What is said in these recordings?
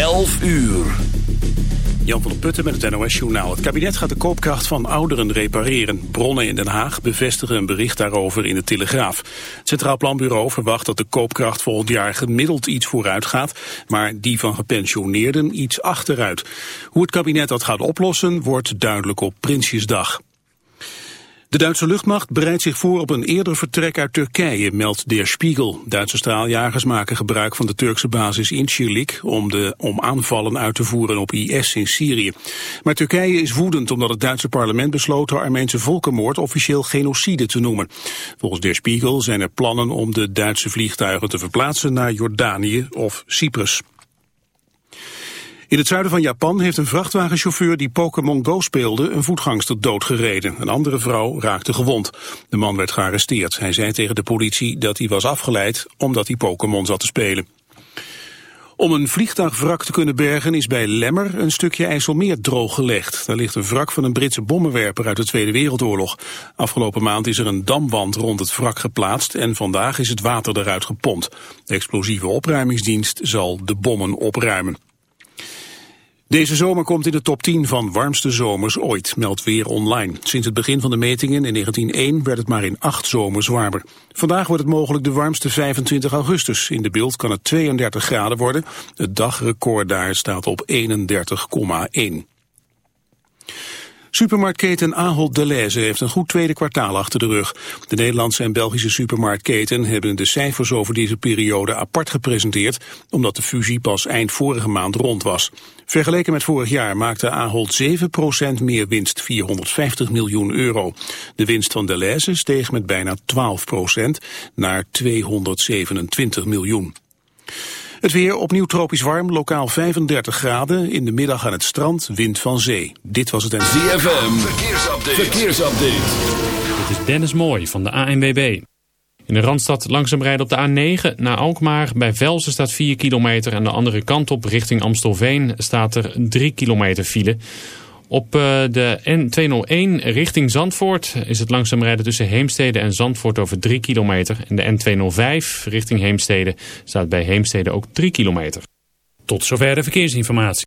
11 uur. Jan van der Putten met het NOS-journaal. Het kabinet gaat de koopkracht van ouderen repareren. Bronnen in Den Haag bevestigen een bericht daarover in de Telegraaf. Het Centraal Planbureau verwacht dat de koopkracht volgend jaar gemiddeld iets vooruit gaat, maar die van gepensioneerden iets achteruit. Hoe het kabinet dat gaat oplossen wordt duidelijk op Prinsjesdag. De Duitse luchtmacht bereidt zich voor op een eerder vertrek uit Turkije, meldt Der Spiegel. Duitse straaljagers maken gebruik van de Turkse basis in Incirlik om, de, om aanvallen uit te voeren op IS in Syrië. Maar Turkije is woedend omdat het Duitse parlement besloot de Armeense volkenmoord officieel genocide te noemen. Volgens Der Spiegel zijn er plannen om de Duitse vliegtuigen te verplaatsen naar Jordanië of Cyprus. In het zuiden van Japan heeft een vrachtwagenchauffeur die Pokémon Go speelde een voetgangster doodgereden. Een andere vrouw raakte gewond. De man werd gearresteerd. Hij zei tegen de politie dat hij was afgeleid omdat hij Pokémon zat te spelen. Om een vliegtuigwrak te kunnen bergen is bij Lemmer een stukje IJsselmeer drooggelegd. Daar ligt een wrak van een Britse bommenwerper uit de Tweede Wereldoorlog. Afgelopen maand is er een damwand rond het wrak geplaatst en vandaag is het water eruit gepompt. De explosieve opruimingsdienst zal de bommen opruimen. Deze zomer komt in de top 10 van warmste zomers ooit, meldt Weer Online. Sinds het begin van de metingen in 1901 werd het maar in acht zomers warmer. Vandaag wordt het mogelijk de warmste 25 augustus. In de beeld kan het 32 graden worden. Het dagrecord daar staat op 31,1. Supermarktketen Ahold Delhaize heeft een goed tweede kwartaal achter de rug. De Nederlandse en Belgische supermarktketen hebben de cijfers over deze periode apart gepresenteerd, omdat de fusie pas eind vorige maand rond was. Vergeleken met vorig jaar maakte Ahold 7% meer winst, 450 miljoen euro. De winst van Delhaize steeg met bijna 12% naar 227 miljoen. Het weer opnieuw tropisch warm, lokaal 35 graden. In de middag aan het strand, wind van zee. Dit was het en... ZFM, verkeersupdate. verkeersupdate. Dit is Dennis Mooij van de ANWB. In de Randstad langzaam rijden op de A9 naar Alkmaar. Bij Velsen staat 4 kilometer en de andere kant op richting Amstelveen staat er 3 kilometer file. Op eh, de N201 richting Zandvoort is het langzaam rijden tussen Heemstede en Zandvoort over 3 kilometer. En de N205 richting Heemstede staat bij Heemstede ook 3 kilometer. Tot zover de verkeersinformatie.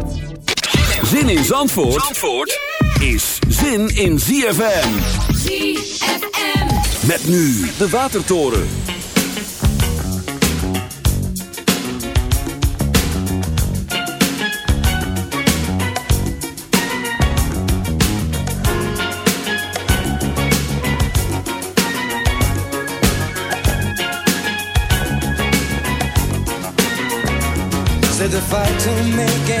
Zin in Zandvoort, Zandvoort is zin in ZFM. ZFM. Met nu de Watertoren. Said the fight to make ends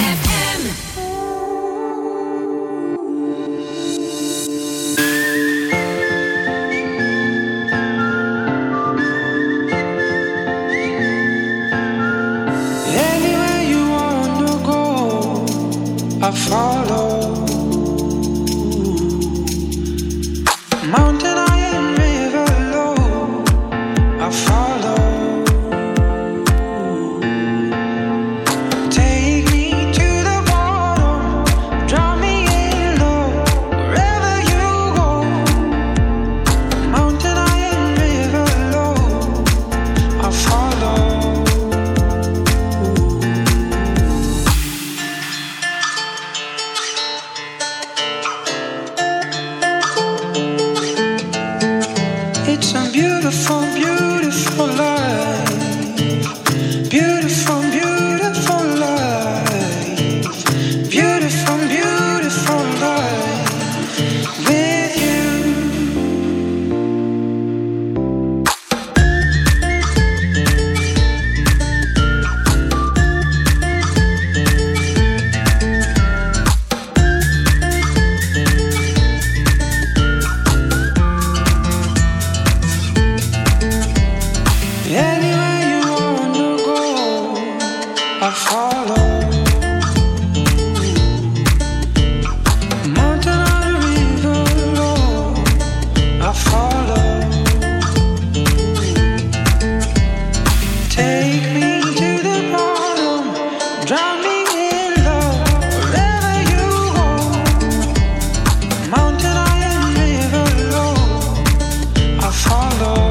cuando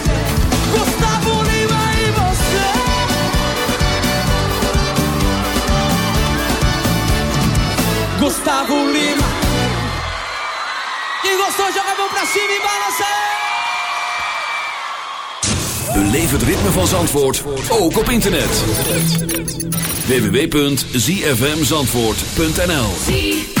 Gustavo Lima Quem gostou joga a mão pra cima e balança Beleef het ritme van Zandvoort, ook op internet. www.zfmzandvoort.nl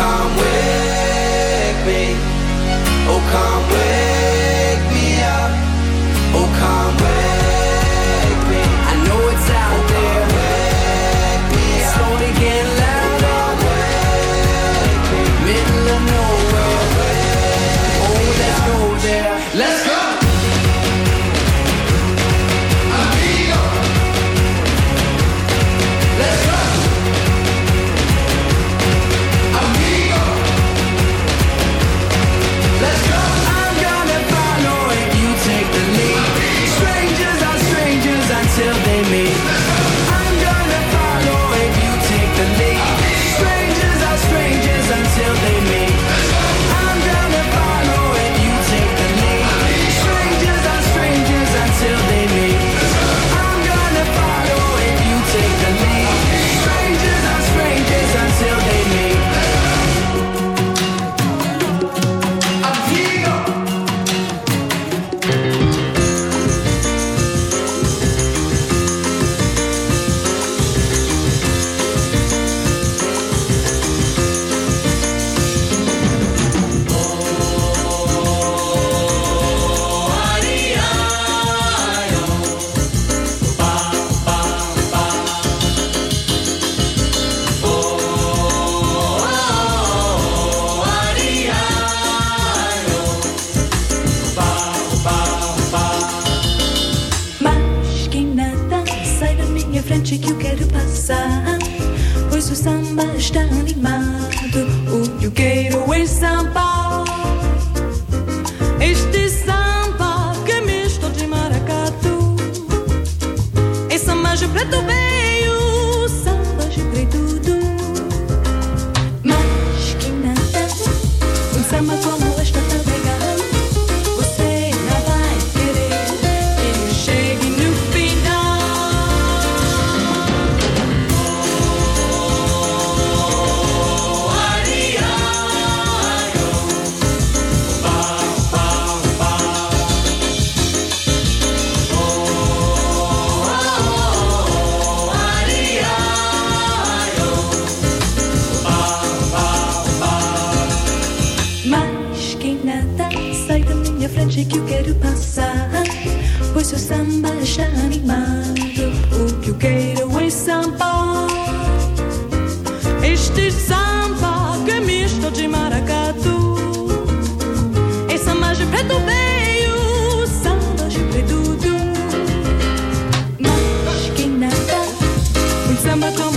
come with I'm not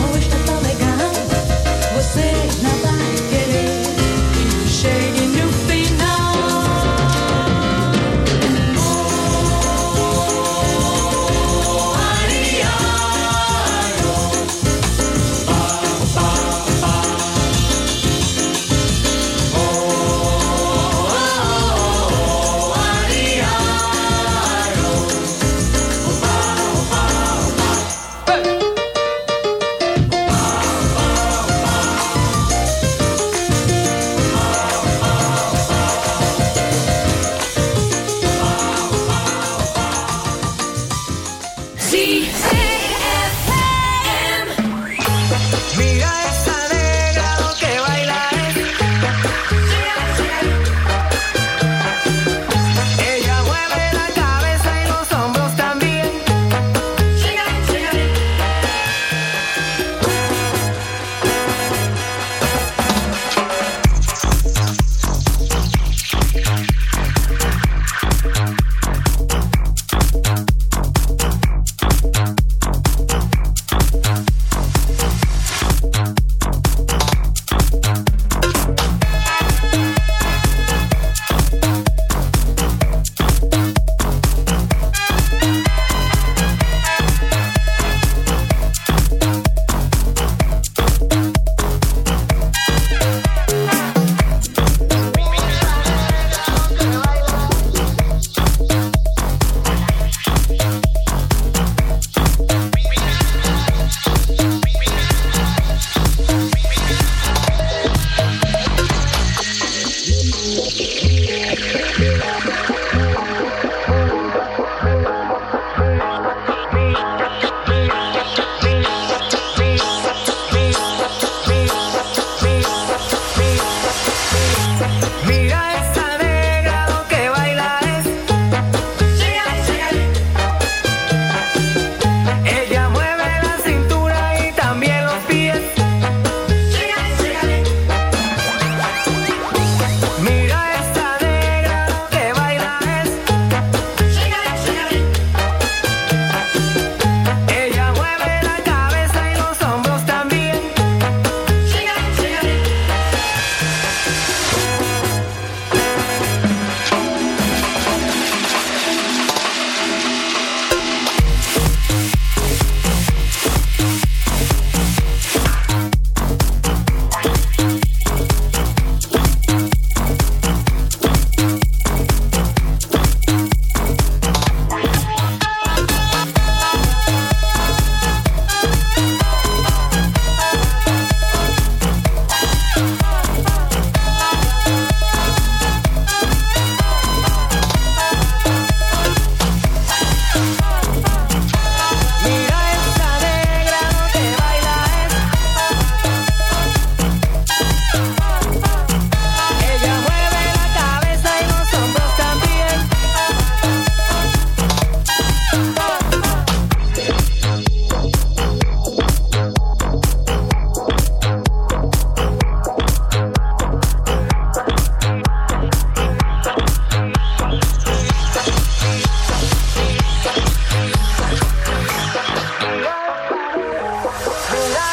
Will I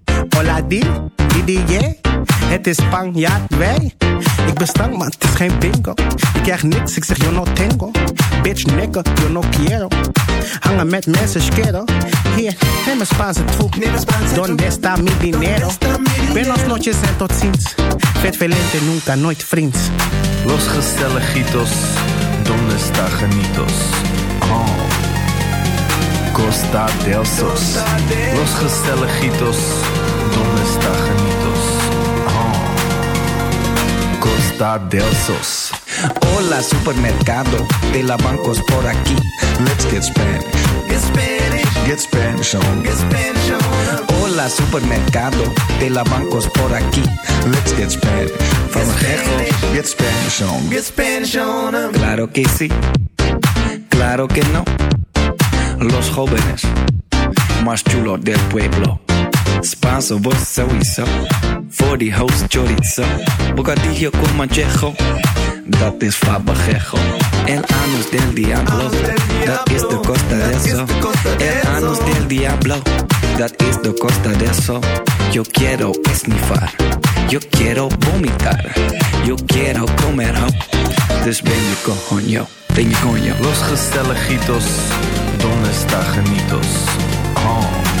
Hola di, di, di, yeah. Het is Spanjaard, wij. Ik ben stank, maar het is geen bingo. Ik krijg niks, ik zeg yo no tengo. Bitch, nigga, yo no quiero. Hangen met mensen, schero. Hier, neem een Spaanse troep. Donde está mi dinero? Buenos noches en tot ziens. Vet velente, nunca, nooit vriends. Los gezelligitos, donde está genitos? Oh. Costa del Sos. Los gezelligitos, donde está genitos? Oh. Costa del Sos. Hola supermercado de la bancos por aquí. Let's get Spanish. Get Spanish. Get Spanish on. Get Spanish on. Hola supermercado de la bancos por aquí. Let's get Spanish. From Mexico. Get Spanish on. Get Spanish on. Claro que sí. Claro que no. Los jóvenes más chulos del pueblo. Spanso, vos sowieso. Voor die host chorizo. Bocadillo con manchejo. Dat is fabajejo. El anus del diablo. Dat is de costa de eso. El anus del diablo. Dat is de costa de eso. Yo quiero esnifar. Yo quiero vomitar. Yo quiero comer ho. Dus ben je coño. Ben. Los gezelligitos, donde está genitos? Oh.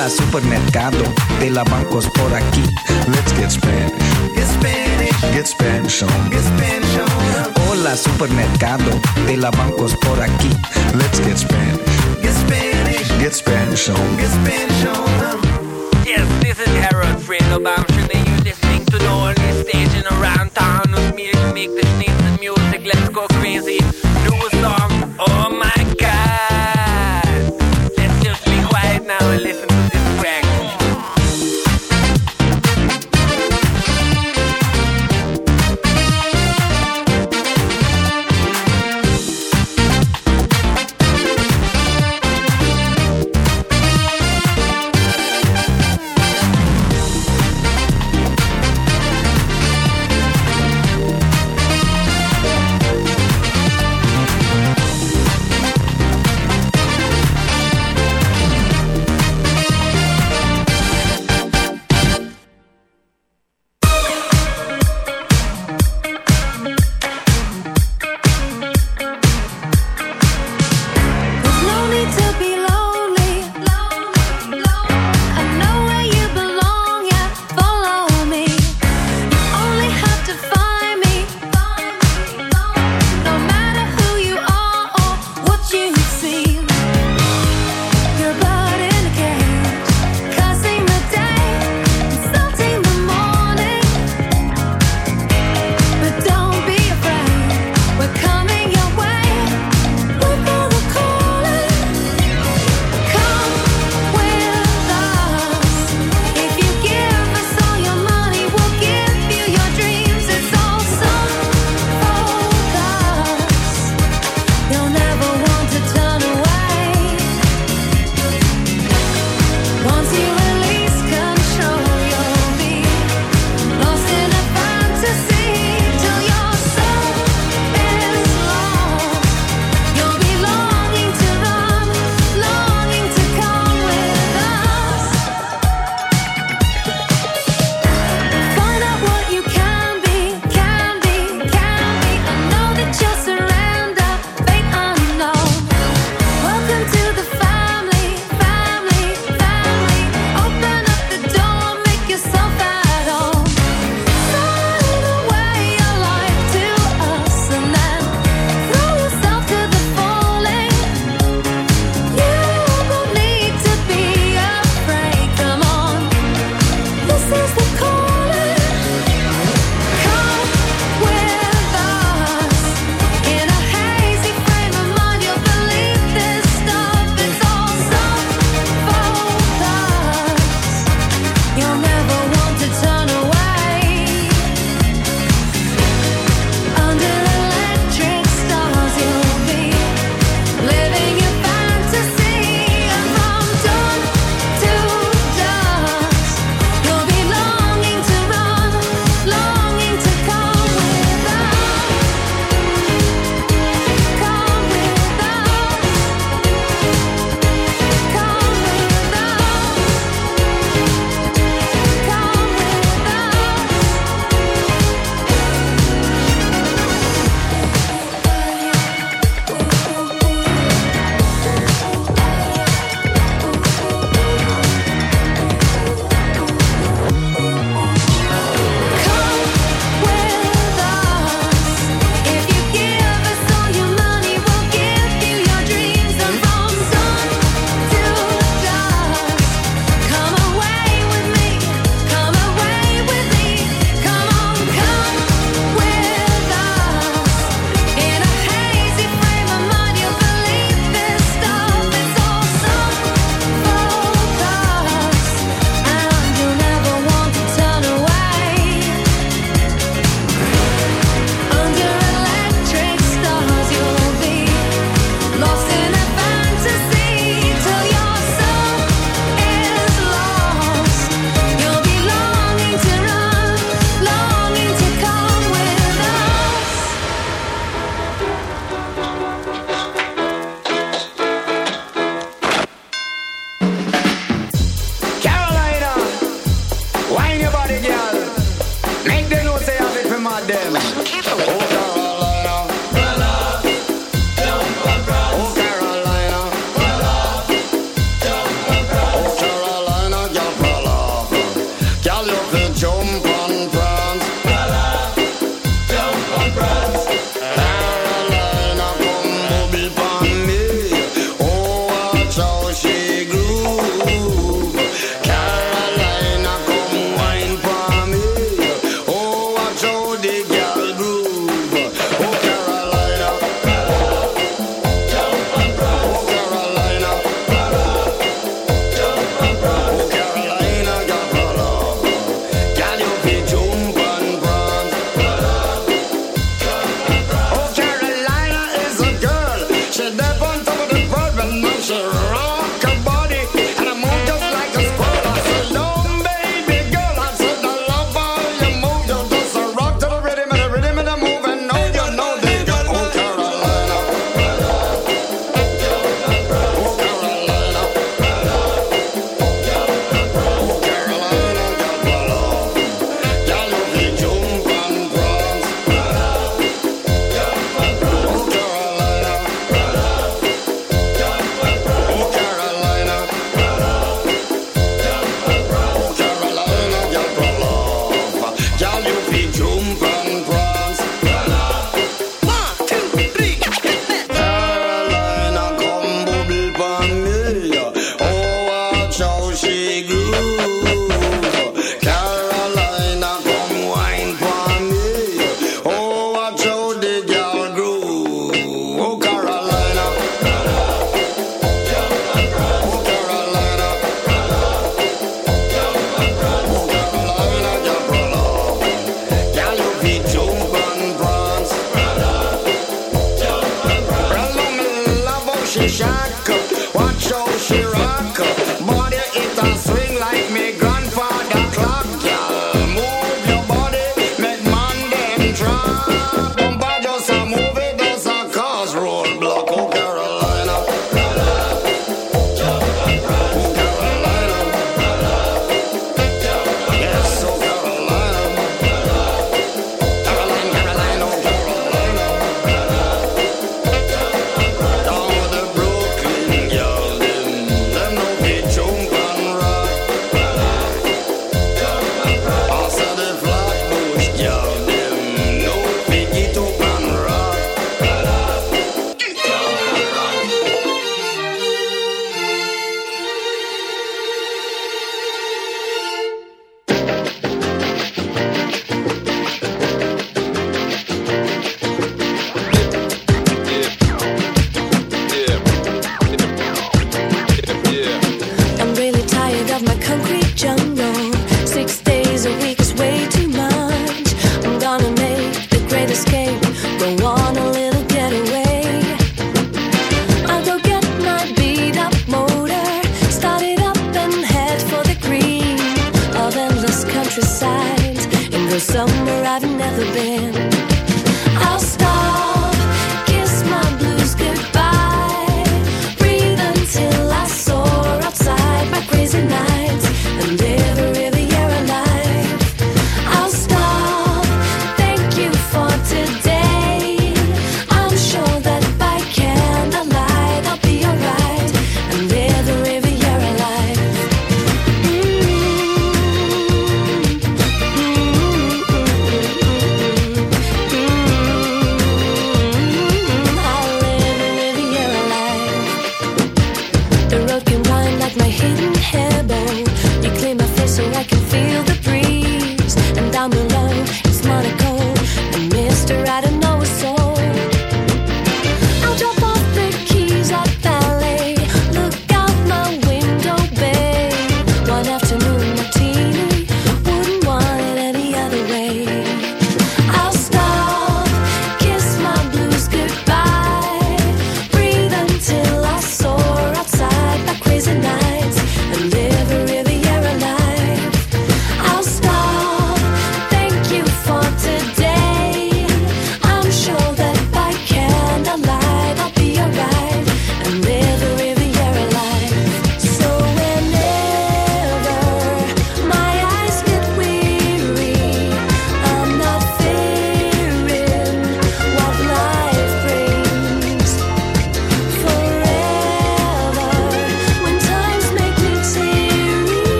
Hola supermercado de la bancos por aquí. Let's get Spanish. Get Spanish. Get Spanish on. Get Spanish on. Hola supermercado de la bancos por aquí. Let's get Spanish. Get Spanish. Get Spanish on. Get Spanish on. Yes, this is Harold Fredo Bamshin and you're listening to the only station around town with me to make the sneeze of music. Let's go crazy. Do a song. Oh my umbrella. Mória e Taça.